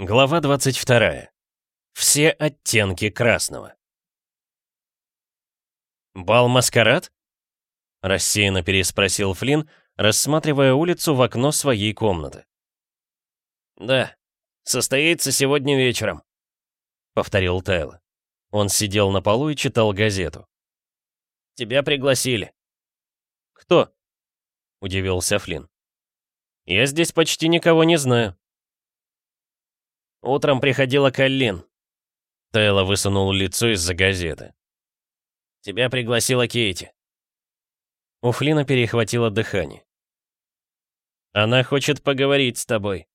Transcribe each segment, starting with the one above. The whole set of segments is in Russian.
Глава 22. Все оттенки красного. «Бал-маскарад?» — рассеянно переспросил Флинн, рассматривая улицу в окно своей комнаты. «Да, состоится сегодня вечером», — повторил Тайло. Он сидел на полу и читал газету. «Тебя пригласили». «Кто?» — удивился Флинн. «Я здесь почти никого не знаю». Утром приходила Каллин». Тайла высунул лицо из-за газеты. «Тебя пригласила Кейти». У Флина перехватило дыхание. «Она хочет поговорить с тобой».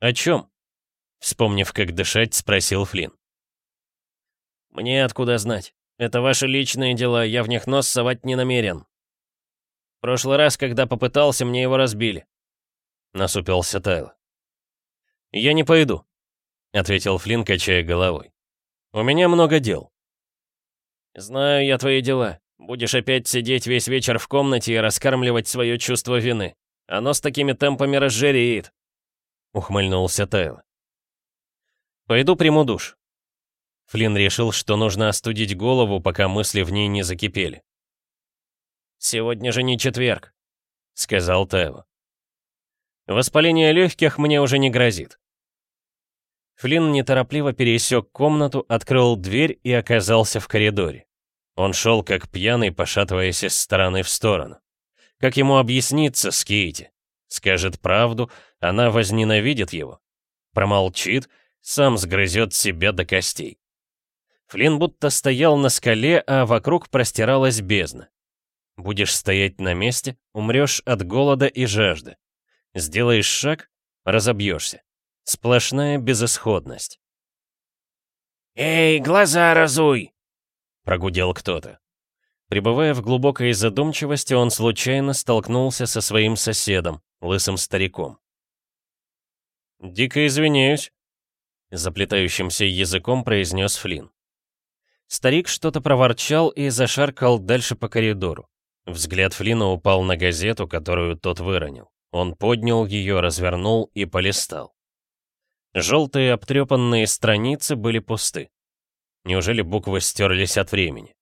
«О чем?» Вспомнив, как дышать, спросил Флин. «Мне откуда знать? Это ваши личные дела, я в них нос совать не намерен. В прошлый раз, когда попытался, мне его разбили». Насупился Тайло. «Я не пойду», — ответил Флинн, качая головой. «У меня много дел». «Знаю я твои дела. Будешь опять сидеть весь вечер в комнате и раскармливать свое чувство вины. Оно с такими темпами разжиреет», — ухмыльнулся Тайл. «Пойду приму душ». Флинн решил, что нужно остудить голову, пока мысли в ней не закипели. «Сегодня же не четверг», — сказал Тайл. «Воспаление легких мне уже не грозит. Флинн неторопливо пересек комнату, открыл дверь и оказался в коридоре. Он шел как пьяный, пошатываясь из стороны в сторону. Как ему объясниться с Кейти? Скажет правду, она возненавидит его. Промолчит, сам сгрызет себя до костей. Флинн будто стоял на скале, а вокруг простиралась бездна. Будешь стоять на месте, умрешь от голода и жажды. Сделаешь шаг — разобьешься. Сплошная безысходность. «Эй, глаза разуй!» — прогудел кто-то. Пребывая в глубокой задумчивости, он случайно столкнулся со своим соседом, лысым стариком. «Дико извиняюсь», — заплетающимся языком произнес Флинн. Старик что-то проворчал и зашаркал дальше по коридору. Взгляд Флина упал на газету, которую тот выронил. Он поднял ее, развернул и полистал. Желтые обтрепанные страницы были пусты. Неужели буквы стерлись от времени?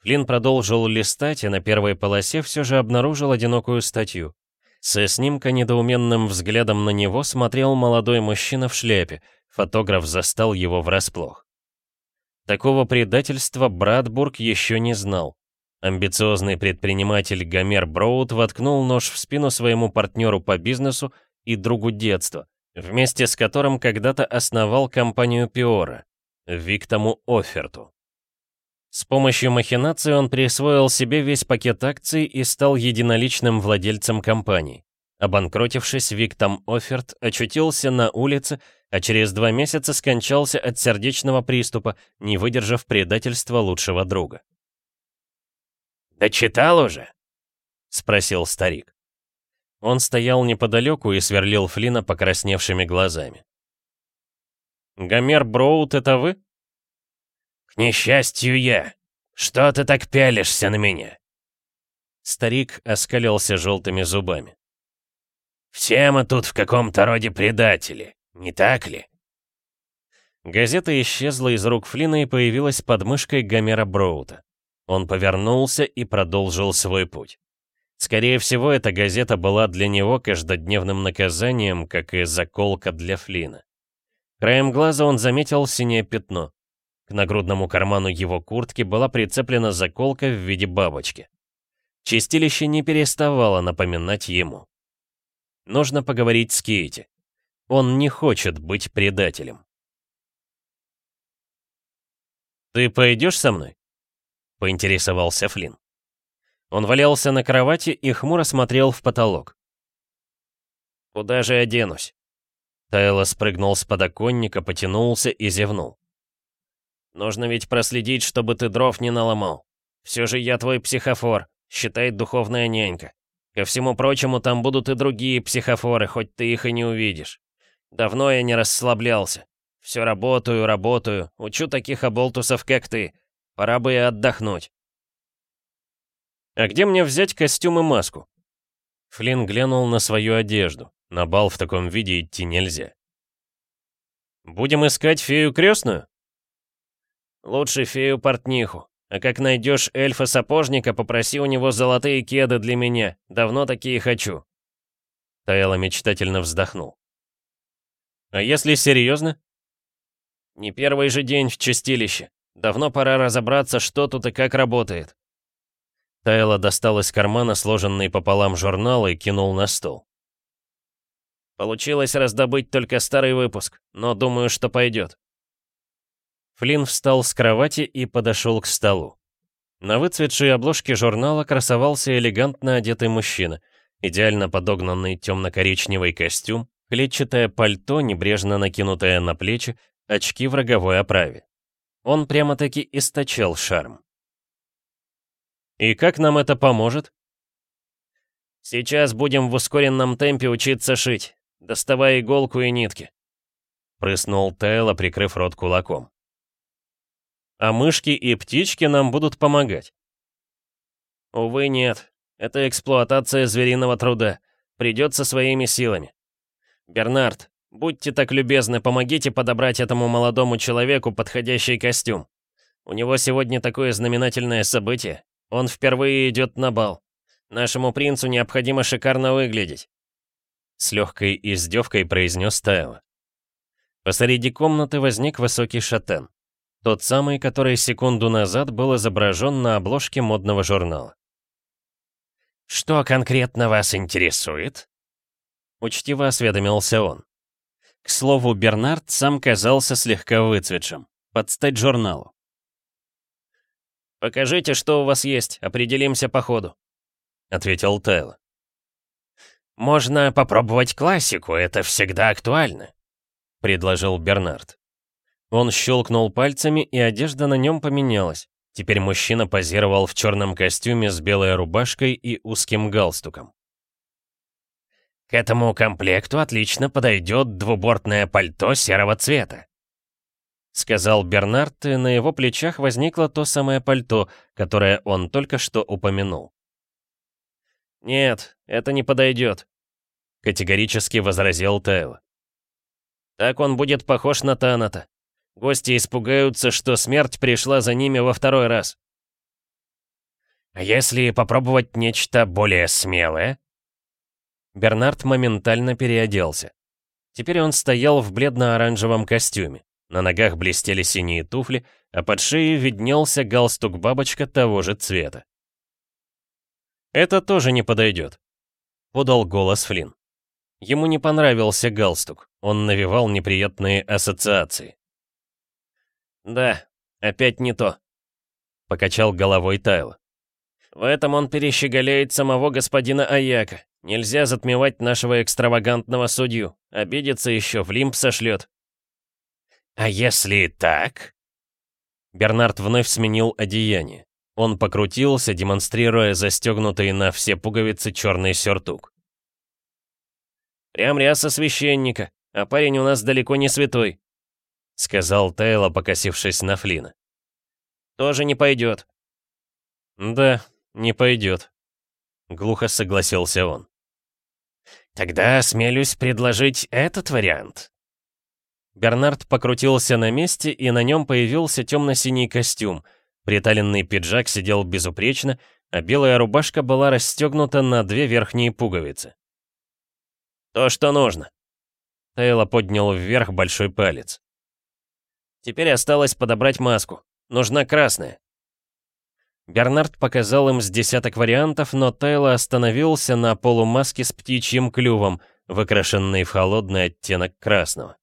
Флинн продолжил листать и на первой полосе все же обнаружил одинокую статью. Со снимка недоуменным взглядом на него смотрел молодой мужчина в шляпе. Фотограф застал его врасплох. Такого предательства Братбург еще не знал. Амбициозный предприниматель Гомер Броуд воткнул нож в спину своему партнеру по бизнесу и другу детства, вместе с которым когда-то основал компанию Пиора, Виктому Оферту. С помощью махинаций он присвоил себе весь пакет акций и стал единоличным владельцем компании. Обанкротившись, Виктам Оферт очутился на улице, а через два месяца скончался от сердечного приступа, не выдержав предательства лучшего друга. «Дочитал уже?» — спросил старик. Он стоял неподалеку и сверлил Флина покрасневшими глазами. «Гомер Броут, это вы?» «К несчастью, я. Что ты так пялишься на меня?» Старик оскалился желтыми зубами. «Все мы тут в каком-то роде предатели, не так ли?» Газета исчезла из рук Флина и появилась под мышкой Гомера Броута. Он повернулся и продолжил свой путь. Скорее всего, эта газета была для него каждодневным наказанием, как и заколка для Флина. Краем глаза он заметил синее пятно. К нагрудному карману его куртки была прицеплена заколка в виде бабочки. Чистилище не переставало напоминать ему. Нужно поговорить с Кейти. Он не хочет быть предателем. «Ты пойдешь со мной?» — поинтересовался Флинн. Он валялся на кровати и хмуро смотрел в потолок. «Куда же я денусь?» Тайло спрыгнул с подоконника, потянулся и зевнул. «Нужно ведь проследить, чтобы ты дров не наломал. Все же я твой психофор, считает духовная нянька. Ко всему прочему, там будут и другие психофоры, хоть ты их и не увидишь. Давно я не расслаблялся. Все работаю, работаю, учу таких оболтусов, как ты. Пора бы и отдохнуть». «А где мне взять костюм и маску?» Флинн глянул на свою одежду. На бал в таком виде идти нельзя. «Будем искать фею крестную?» «Лучше фею-портниху. А как найдешь эльфа-сапожника, попроси у него золотые кеды для меня. Давно такие хочу». Таяла мечтательно вздохнул. «А если серьезно?» «Не первый же день в чистилище. Давно пора разобраться, что тут и как работает. Тайло достал из кармана сложенный пополам журнал и кинул на стол. «Получилось раздобыть только старый выпуск, но думаю, что пойдет». Флинн встал с кровати и подошел к столу. На выцветшей обложке журнала красовался элегантно одетый мужчина, идеально подогнанный темно-коричневый костюм, клетчатое пальто, небрежно накинутое на плечи, очки в роговой оправе. Он прямо-таки источал шарм. «И как нам это поможет?» «Сейчас будем в ускоренном темпе учиться шить, доставая иголку и нитки», — прыснул Тейла, прикрыв рот кулаком. «А мышки и птички нам будут помогать?» «Увы, нет. Это эксплуатация звериного труда. Придется своими силами. Бернард, будьте так любезны, помогите подобрать этому молодому человеку подходящий костюм. У него сегодня такое знаменательное событие, он впервые идет на бал. Нашему принцу необходимо шикарно выглядеть. С легкой издевкой произнес Тайло. Посреди комнаты возник высокий шатен. Тот самый, который секунду назад был изображен на обложке модного журнала. «Что конкретно вас интересует?» Учтиво осведомился он. К слову, Бернард сам казался слегка выцветшим, под стать журналу. «Покажите, что у вас есть, определимся по ходу», — ответил Тейл. «Можно попробовать классику, это всегда актуально», — предложил Бернард. Он щелкнул пальцами, и одежда на нем поменялась. Теперь мужчина позировал в черном костюме с белой рубашкой и узким галстуком. «К этому комплекту отлично подойдет двубортное пальто серого цвета», — сказал Бернард, и на его плечах возникло то самое пальто, которое он только что упомянул. «Нет, это не подойдет», — категорически возразил Тейл. «Так он будет похож на Таната. Гости испугаются, что смерть пришла за ними во второй раз». «А если попробовать нечто более смелое?» Бернард моментально переоделся. Теперь он стоял в бледно-оранжевом костюме. На ногах блестели синие туфли, а под шеей виднелся галстук-бабочка того же цвета. «Это тоже не подойдет», — подал голос Флинн. Ему не понравился галстук, он навевал неприятные ассоциации. «Да, опять не то», — покачал головой Тайло. «В этом он перещеголяет самого господина Аяка. Нельзя затмевать нашего экстравагантного судью. Обидится еще, в лимп сошлет, «А если так?» Бернард вновь сменил одеяние. Он покрутился, демонстрируя застегнутый на все пуговицы черный сюртук. «Прям ряса священника, а парень у нас далеко не святой», — сказал Тейло, покосившись на Флина. «Тоже не пойдет». «Да, не пойдет», — глухо согласился он. «Тогда смелюсь предложить этот вариант», Бернард покрутился на месте, и на нем появился темно-синий костюм. Приталенный пиджак сидел безупречно, а белая рубашка была расстегнута на две верхние пуговицы. «То, что нужно!» Тейло поднял вверх большой палец. «Теперь осталось подобрать маску. Нужна красная». Бернард показал им с десяток вариантов, но Тейло остановился на полумаске с птичьим клювом, выкрашенной в холодный оттенок красного.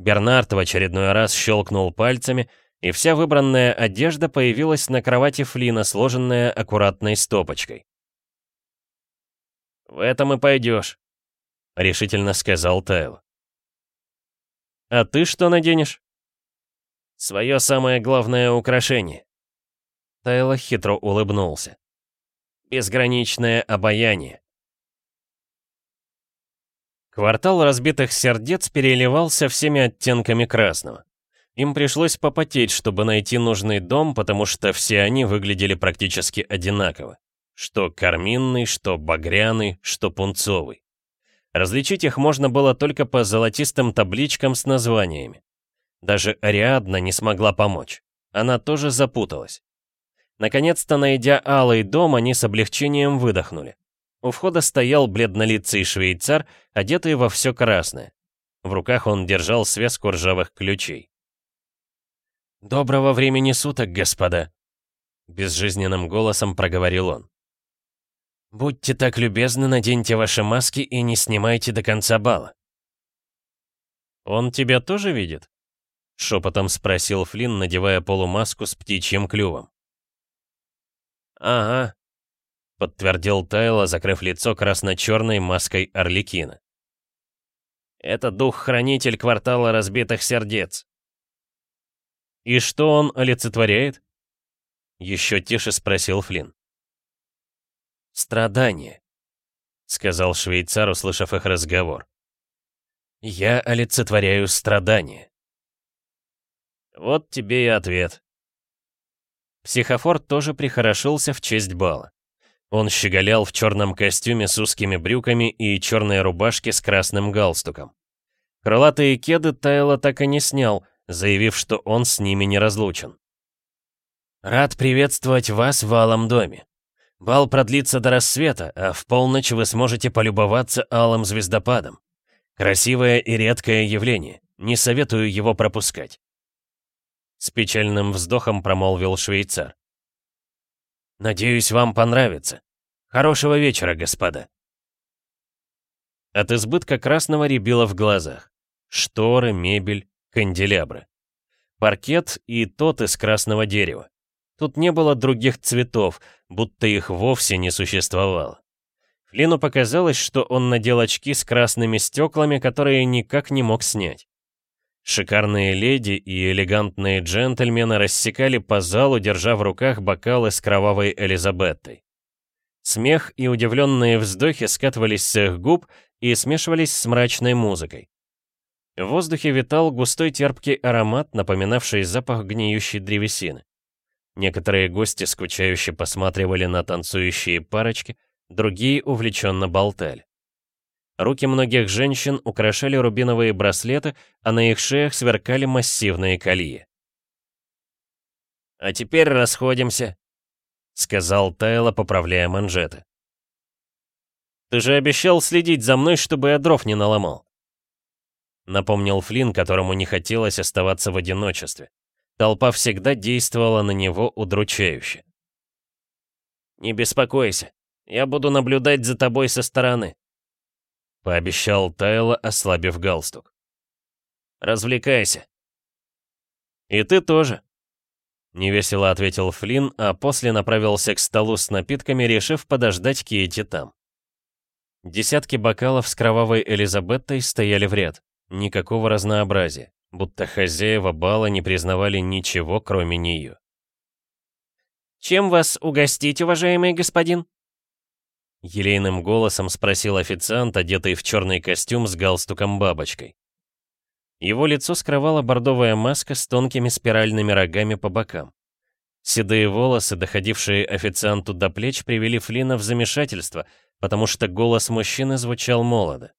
Бернард в очередной раз щелкнул пальцами, и вся выбранная одежда появилась на кровати Флина, сложенная аккуратной стопочкой. «В этом и пойдешь», — решительно сказал Тайл. «А ты что наденешь?» «Свое самое главное украшение». Тайло хитро улыбнулся. «Безграничное обаяние. Квартал разбитых сердец переливался всеми оттенками красного. Им пришлось попотеть, чтобы найти нужный дом, потому что все они выглядели практически одинаково. Что карминный, что багряный, что пунцовый. Различить их можно было только по золотистым табличкам с названиями. Даже Ариадна не смогла помочь. Она тоже запуталась. Наконец-то, найдя алый дом, они с облегчением выдохнули. У входа стоял бледнолицый швейцар, одетый во все красное. В руках он держал связку ржавых ключей. «Доброго времени суток, господа!» Безжизненным голосом проговорил он. «Будьте так любезны, наденьте ваши маски и не снимайте до конца бала». «Он тебя тоже видит?» Шепотом спросил Флинн, надевая полумаску с птичьим клювом. «Ага, подтвердил Тайло, закрыв лицо красно-черной маской Орликина. «Это дух-хранитель квартала разбитых сердец». «И что он олицетворяет?» Еще тише спросил Флинн. «Страдание», — сказал швейцар, услышав их разговор. «Я олицетворяю страдание». «Вот тебе и ответ». Психофор тоже прихорошился в честь бала. Он щеголял в черном костюме с узкими брюками и черной рубашке с красным галстуком. Крылатые кеды Тайла так и не снял, заявив, что он с ними не разлучен. «Рад приветствовать вас в Алом доме. Бал продлится до рассвета, а в полночь вы сможете полюбоваться Алым звездопадом. Красивое и редкое явление. Не советую его пропускать». С печальным вздохом промолвил швейцар. Надеюсь, вам понравится. Хорошего вечера, господа. От избытка красного рябило в глазах. Шторы, мебель, канделябры. Паркет и тот из красного дерева. Тут не было других цветов, будто их вовсе не существовало. Флину показалось, что он надел очки с красными стеклами, которые никак не мог снять. Шикарные леди и элегантные джентльмены рассекали по залу, держа в руках бокалы с кровавой Элизабеттой. Смех и удивленные вздохи скатывались с их губ и смешивались с мрачной музыкой. В воздухе витал густой терпкий аромат, напоминавший запах гниющей древесины. Некоторые гости скучающе посматривали на танцующие парочки, другие увлеченно болтали. Руки многих женщин украшали рубиновые браслеты, а на их шеях сверкали массивные колье. «А теперь расходимся», — сказал Тайло, поправляя манжеты. «Ты же обещал следить за мной, чтобы я дров не наломал», — напомнил Флинн, которому не хотелось оставаться в одиночестве. Толпа всегда действовала на него удручающе. «Не беспокойся, я буду наблюдать за тобой со стороны», — пообещал Тайло, ослабив галстук. «Развлекайся». «И ты тоже», — невесело ответил Флинн, а после направился к столу с напитками, решив подождать Кейти там. Десятки бокалов с кровавой Элизабеттой стояли в ряд. Никакого разнообразия, будто хозяева бала не признавали ничего, кроме нее. «Чем вас угостить, уважаемый господин?» — елейным голосом спросил официант, одетый в черный костюм с галстуком-бабочкой. Его лицо скрывала бордовая маска с тонкими спиральными рогами по бокам. Седые волосы, доходившие официанту до плеч, привели Флина в замешательство, потому что голос мужчины звучал молодо.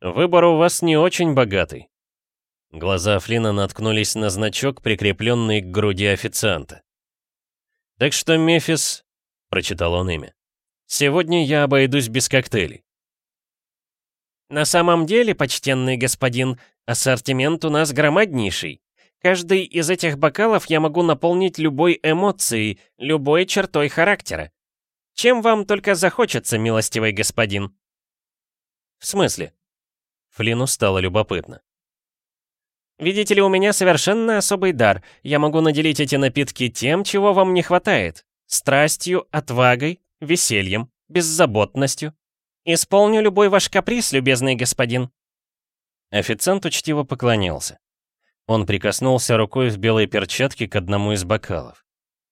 «Выбор у вас не очень богатый». Глаза Флина наткнулись на значок, прикрепленный к груди официанта. «Так что, Мефис, прочитал он имя. «Сегодня я обойдусь без коктейлей». «На самом деле, почтенный господин, ассортимент у нас громаднейший. Каждый из этих бокалов я могу наполнить любой эмоцией, любой чертой характера. Чем вам только захочется, милостивый господин?» «В смысле?» Флину стало любопытно. «Видите ли, у меня совершенно особый дар. Я могу наделить эти напитки тем, чего вам не хватает страстью, отвагой, весельем, беззаботностью. Исполню любой ваш каприз, любезный господин». Официант учтиво поклонился. Он прикоснулся рукой в белой перчатке к одному из бокалов.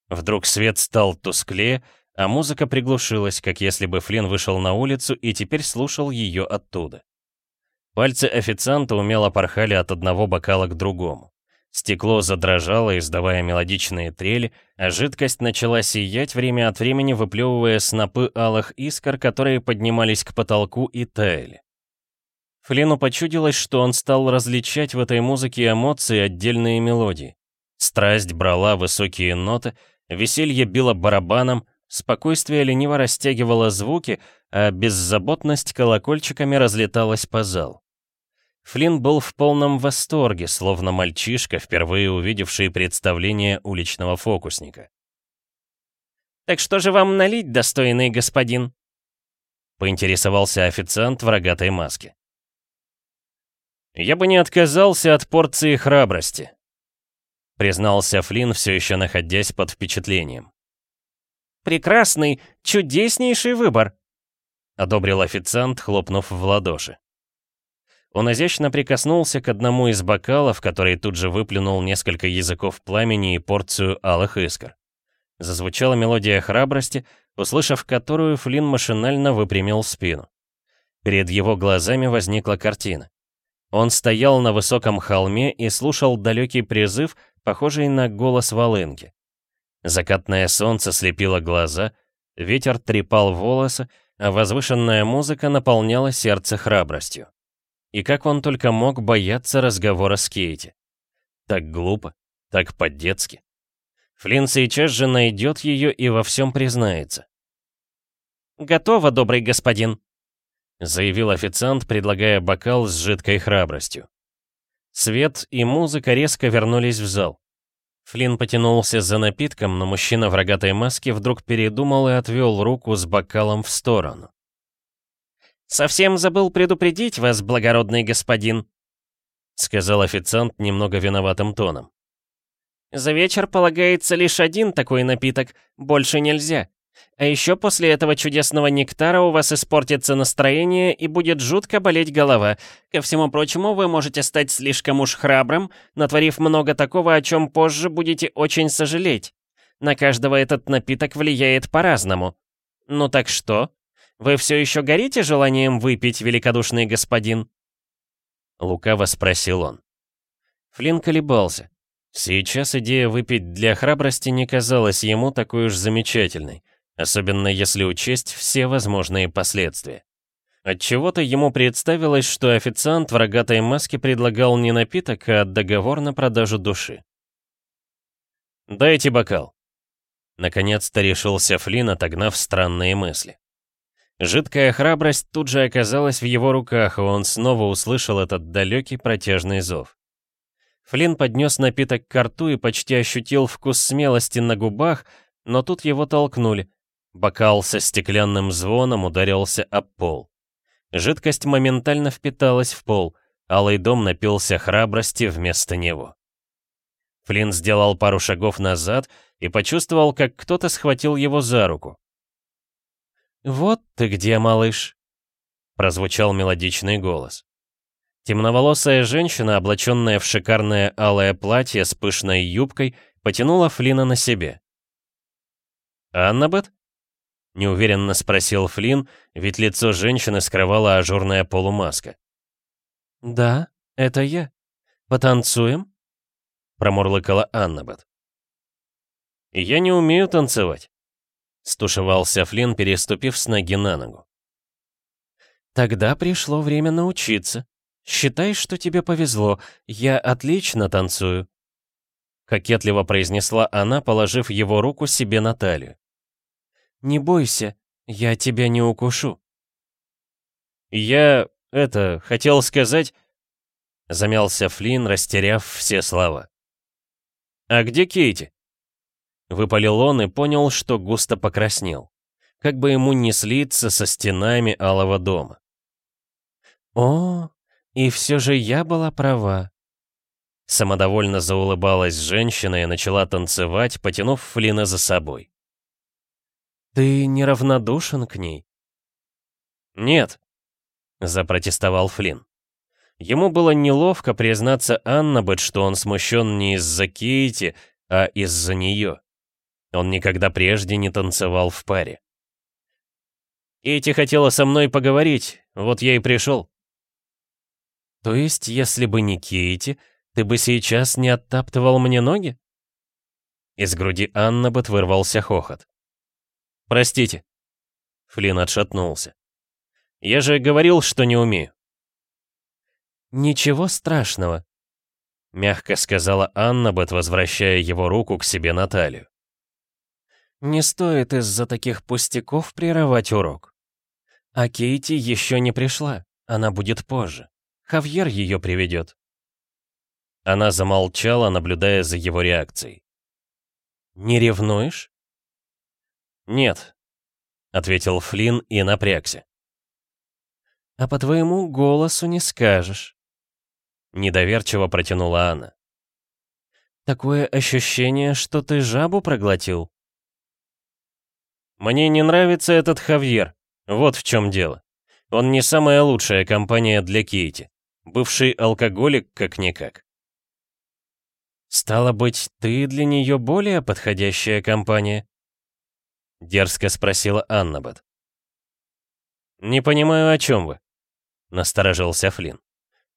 Вдруг свет стал тусклее, а музыка приглушилась, как если бы Флинн вышел на улицу и теперь слушал ее оттуда. Пальцы официанта умело порхали от одного бокала к другому. Стекло задрожало, издавая мелодичные трели, а жидкость начала сиять, время от времени выплевывая снопы алых искр, которые поднимались к потолку и таяли. Флину почудилось, что он стал различать в этой музыке эмоции отдельные мелодии. Страсть брала высокие ноты, веселье било барабаном, спокойствие лениво растягивало звуки, а беззаботность колокольчиками разлеталась по залу. Флинн был в полном восторге, словно мальчишка, впервые увидевший представление уличного фокусника. «Так что же вам налить, достойный господин?» поинтересовался официант в рогатой маске. «Я бы не отказался от порции храбрости», признался Флинн, все еще находясь под впечатлением. «Прекрасный, чудеснейший выбор», одобрил официант, хлопнув в ладоши. Он изящно прикоснулся к одному из бокалов, который тут же выплюнул несколько языков пламени и порцию алых искр. Зазвучала мелодия храбрости, услышав которую, Флинн машинально выпрямил спину. Перед его глазами возникла картина. Он стоял на высоком холме и слушал далекий призыв, похожий на голос волынки. Закатное солнце слепило глаза, ветер трепал волосы, а возвышенная музыка наполняла сердце храбростью. И как он только мог бояться разговора с Кейти. Так глупо, так по-детски. Флинн сейчас же найдет ее и во всем признается. «Готово, добрый господин», — заявил официант, предлагая бокал с жидкой храбростью. Свет и музыка резко вернулись в зал. Флинн потянулся за напитком, но мужчина в рогатой маске вдруг передумал и отвел руку с бокалом в сторону. «Совсем забыл предупредить вас, благородный господин», — сказал официант немного виноватым тоном. «За вечер полагается лишь один такой напиток, больше нельзя. А еще после этого чудесного нектара у вас испортится настроение и будет жутко болеть голова. Ко всему прочему, вы можете стать слишком уж храбрым, натворив много такого, о чем позже будете очень сожалеть. На каждого этот напиток влияет по-разному. Ну так что?» «Вы все еще горите желанием выпить, великодушный господин?» Лукаво спросил он. Флинн колебался. Сейчас идея выпить для храбрости не казалась ему такой уж замечательной, особенно если учесть все возможные последствия. Отчего-то ему представилось, что официант в рогатой маске предлагал не напиток, а договор на продажу души. «Дайте бокал», Наконец-то решился Флинн, отогнав странные мысли. Жидкая храбрость тут же оказалась в его руках, и он снова услышал этот далекий протяжный зов. Флинн поднес напиток к рту и почти ощутил вкус смелости на губах, но тут его толкнули. Бокал со стеклянным звоном ударился об пол. Жидкость моментально впиталась в пол, алый дом напился храбрости вместо него. Флинн сделал пару шагов назад и почувствовал, как кто-то схватил его за руку. «Вот ты где, малыш!» — прозвучал мелодичный голос. Темноволосая женщина, облаченная в шикарное алое платье с пышной юбкой, потянула Флина на себе. «Аннабет?» — неуверенно спросил Флин, ведь лицо женщины скрывала ажурная полумаска. «Да, это я. Потанцуем?» — промурлыкала Аннабет. «Я не умею танцевать», Стушевался Флинн, переступив с ноги на ногу. «Тогда пришло время научиться. Считай, что тебе повезло. Я отлично танцую», — кокетливо произнесла она, положив его руку себе на талию. «Не бойся, я тебя не укушу». «Я... это... хотел сказать...» — замялся Флинн, растеряв все слова. «А где Кейти?» Выпалил он и понял, что густо покраснел. Как бы ему не слиться со стенами алого дома. «О, и все же я была права». Самодовольно заулыбалась женщина и начала танцевать, потянув Флина за собой. «Ты неравнодушен к ней?» «Нет», — запротестовал Флинн. Ему было неловко признаться Аннабет, что он смущен не из-за Кейти, а из-за нее. Он никогда прежде не танцевал в паре. «Эти хотела со мной поговорить, вот я и пришел». «То есть, если бы не Кейти, ты бы сейчас не оттаптывал мне ноги?» Из груди Анна бы вырвался хохот. «Простите». Флин отшатнулся. «Я же говорил, что не умею». «Ничего страшного», — мягко сказала Аннабет, возвращая его руку к себе на талию. Не стоит из-за таких пустяков прерывать урок. А Кейти еще не пришла, она будет позже. Хавьер ее приведет. Она замолчала, наблюдая за его реакцией. «Не ревнуешь?» «Нет», — ответил Флинн и напрягся. «А по твоему голосу не скажешь», — недоверчиво протянула она. «Такое ощущение, что ты жабу проглотил», мне не нравится этот Хавьер. Вот в чем дело. Он не самая лучшая компания для Кейти. Бывший алкоголик, как-никак. «Стало быть, ты для нее более подходящая компания?» Дерзко спросила Аннабет. «Не понимаю, о чем вы?» Насторожился Флинн.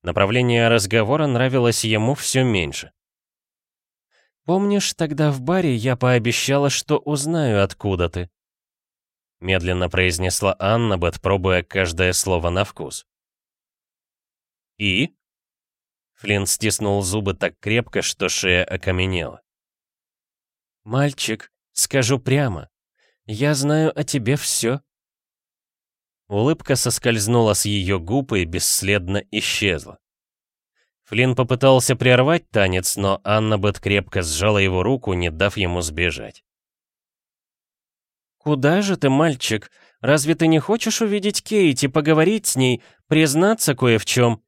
Направление разговора нравилось ему все меньше. «Помнишь, тогда в баре я пообещала, что узнаю, откуда ты?» медленно произнесла Анна, Бэт, пробуя каждое слово на вкус. «И?» Флинн стиснул зубы так крепко, что шея окаменела. «Мальчик, скажу прямо, я знаю о тебе все». Улыбка соскользнула с ее губ и бесследно исчезла. Флинн попытался прервать танец, но Анна Бэт крепко сжала его руку, не дав ему сбежать. «Куда же ты, мальчик? Разве ты не хочешь увидеть Кейти, поговорить с ней, признаться кое в чем?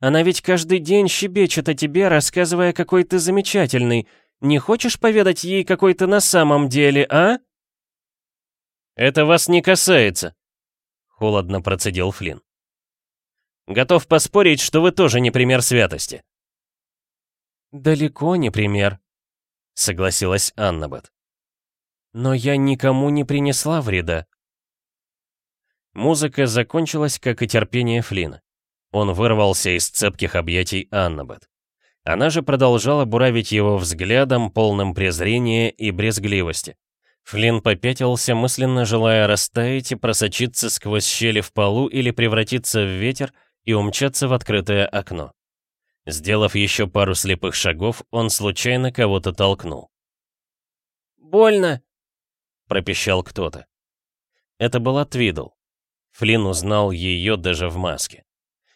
Она ведь каждый день щебечет о тебе, рассказывая, какой ты замечательный. Не хочешь поведать ей, какой ты на самом деле, а?» «Это вас не касается», — холодно процедил Флинн. «Готов поспорить, что вы тоже не пример святости». «Далеко не пример», — согласилась Аннабет. Но я никому не принесла вреда. Музыка закончилась, как и терпение Флина. Он вырвался из цепких объятий Аннабет. Она же продолжала буравить его взглядом, полным презрения и брезгливости. Флин попятился, мысленно желая растаять и просочиться сквозь щели в полу или превратиться в ветер и умчаться в открытое окно. Сделав еще пару слепых шагов, он случайно кого-то толкнул. «Больно!» — пропищал кто-то. Это была Твидл. Флин узнал ее даже в маске.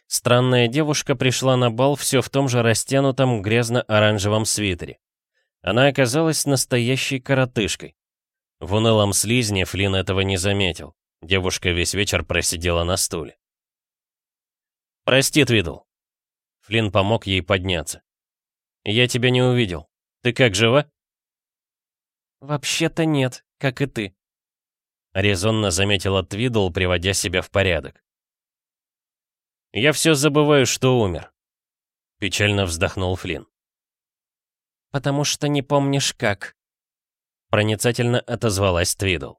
Странная девушка пришла на бал все в том же растянутом грязно-оранжевом свитере. Она оказалась настоящей коротышкой. В унылом слизне Флин этого не заметил. Девушка весь вечер просидела на стуле. «Прости, Твидл». Флин помог ей подняться. «Я тебя не увидел. Ты как, жива?» «Вообще-то нет, как и ты», — резонно заметила Твидл, приводя себя в порядок. «Я все забываю, что умер», — печально вздохнул Флинн. «Потому что не помнишь как», — проницательно отозвалась Твидл.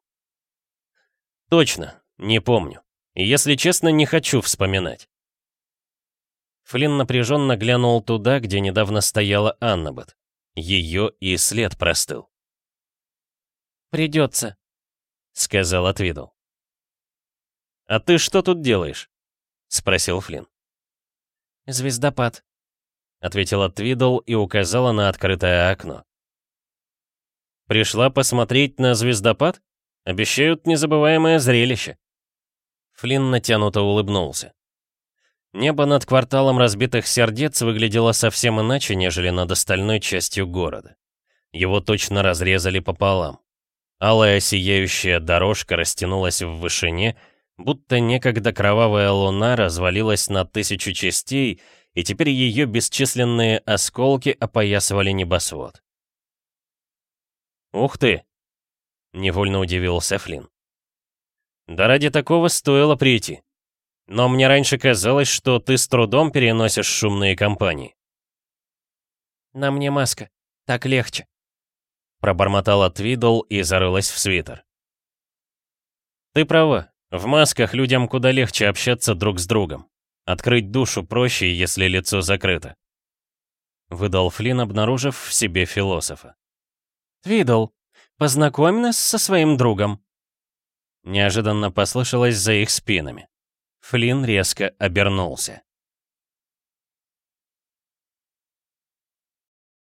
«Точно, не помню. И, если честно, не хочу вспоминать». Флинн напряженно глянул туда, где недавно стояла Аннабет. Ее и след простыл придется», — сказал Отвидл. «А ты что тут делаешь?» — спросил Флинн. «Звездопад», — ответила Твидл и указала на открытое окно. «Пришла посмотреть на звездопад? Обещают незабываемое зрелище». Флинн натянуто улыбнулся. Небо над кварталом разбитых сердец выглядело совсем иначе, нежели над остальной частью города. Его точно разрезали пополам. Алая сияющая дорожка растянулась в вышине, будто некогда кровавая луна развалилась на тысячу частей, и теперь ее бесчисленные осколки опоясывали небосвод. «Ух ты!» — невольно удивился Флинн. «Да ради такого стоило прийти. Но мне раньше казалось, что ты с трудом переносишь шумные компании». «На мне маска. Так легче», Пробормотала Твидл и зарылась в свитер. «Ты права. В масках людям куда легче общаться друг с другом. Открыть душу проще, если лицо закрыто». Выдал Флин, обнаружив в себе философа. «Твидл, познакомь нас со своим другом». Неожиданно послышалось за их спинами. Флин резко обернулся.